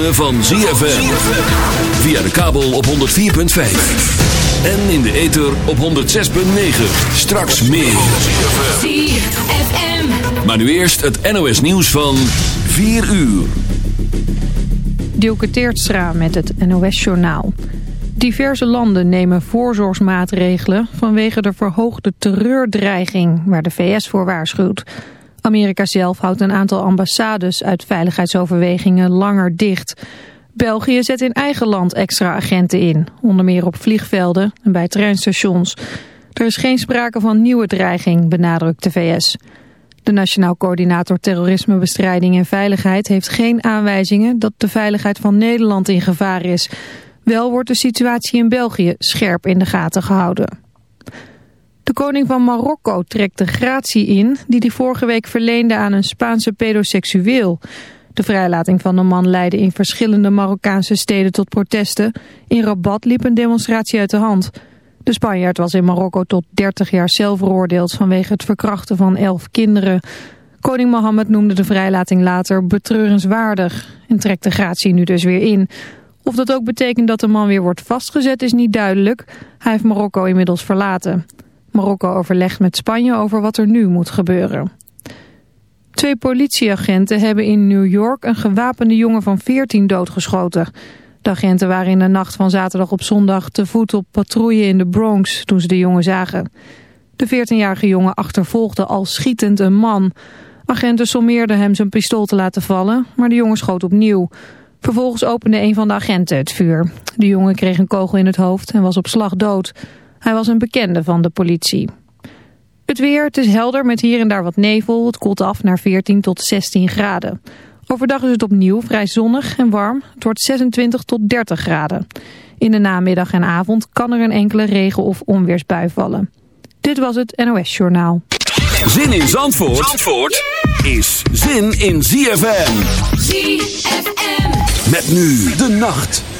ritme van ZFM. Via de kabel op 104.5. En in de ether op 106.9. Straks meer. ZFM. Maar nu eerst het NOS nieuws van 4 uur. Dielke Teertstra met het NOS-journaal. Diverse landen nemen voorzorgsmaatregelen vanwege de verhoogde terreurdreiging waar de VS voor waarschuwt. Amerika zelf houdt een aantal ambassades uit veiligheidsoverwegingen langer dicht. België zet in eigen land extra agenten in, onder meer op vliegvelden en bij treinstations. Er is geen sprake van nieuwe dreiging, benadrukt de VS. De Nationaal Coördinator Terrorismebestrijding en Veiligheid heeft geen aanwijzingen dat de veiligheid van Nederland in gevaar is. Wel wordt de situatie in België scherp in de gaten gehouden. De koning van Marokko trekt de gratie in die hij vorige week verleende aan een Spaanse pedoseksueel. De vrijlating van de man leidde in verschillende Marokkaanse steden tot protesten. In Rabat liep een demonstratie uit de hand. De Spanjaard was in Marokko tot 30 jaar cel veroordeeld vanwege het verkrachten van 11 kinderen. Koning Mohammed noemde de vrijlating later betreurenswaardig en trekt de gratie nu dus weer in. Of dat ook betekent dat de man weer wordt vastgezet is niet duidelijk. Hij heeft Marokko inmiddels verlaten. Marokko overlegt met Spanje over wat er nu moet gebeuren. Twee politieagenten hebben in New York een gewapende jongen van 14 doodgeschoten. De agenten waren in de nacht van zaterdag op zondag te voet op patrouille in de Bronx toen ze de jongen zagen. De 14-jarige jongen achtervolgde al schietend een man. Agenten sommeerden hem zijn pistool te laten vallen, maar de jongen schoot opnieuw. Vervolgens opende een van de agenten het vuur. De jongen kreeg een kogel in het hoofd en was op slag dood. Hij was een bekende van de politie. Het weer, het is helder met hier en daar wat nevel. Het koelt af naar 14 tot 16 graden. Overdag is het opnieuw vrij zonnig en warm. Het wordt 26 tot 30 graden. In de namiddag en avond kan er een enkele regen- of onweersbui vallen. Dit was het NOS Journaal. Zin in Zandvoort, Zandvoort is zin in ZFM. ZFM. Met nu de nacht.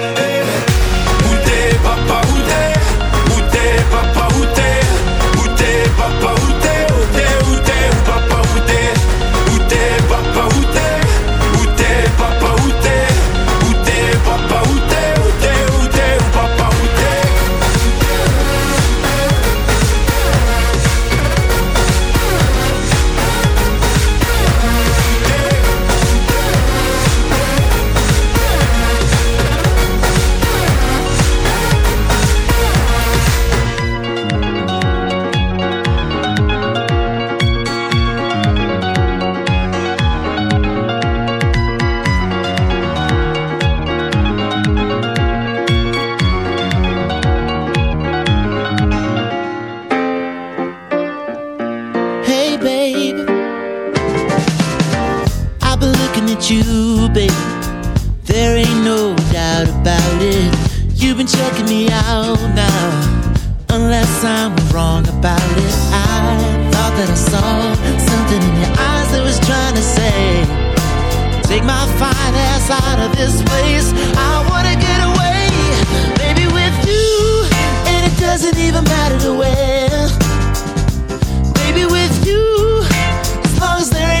Unless I'm wrong about it. I thought that I saw something in your eyes that was trying to say, Take my fine ass out of this place. I wanna get away, baby, with you. And it doesn't even matter the where. Baby, with you, as long as there ain't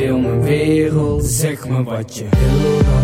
is mijn wereld. Zeg me wat je wil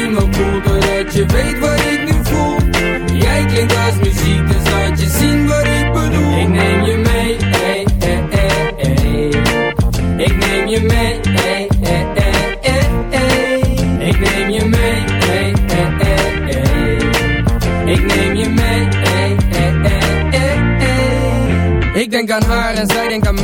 cool doordat je weet wat ik nu voel. Jij klinkt als muziek, dus laat je zien wat ik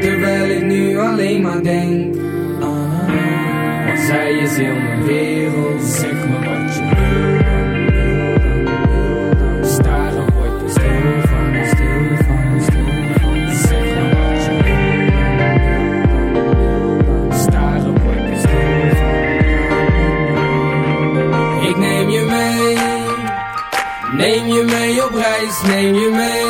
Terwijl ik nu alleen maar denk aan haar. Want zij is heel mijn wereld. Zeg me wat je wil wil wil. Staren word ik stil van, stil van, stil van. Zeg me wat je wil wil wil dan. Staren word ik stil van. Ik neem je mee, neem je mee op reis, neem je mee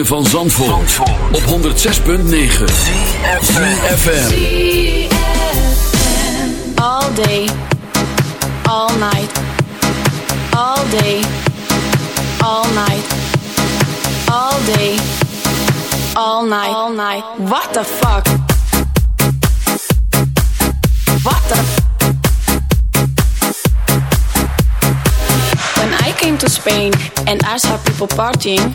ritme van Zandvoort, op 106.9 FM. All day, all night, all day, all night, all day, all night, all night. What the fuck? What the? When I came to Spain and I saw people partying,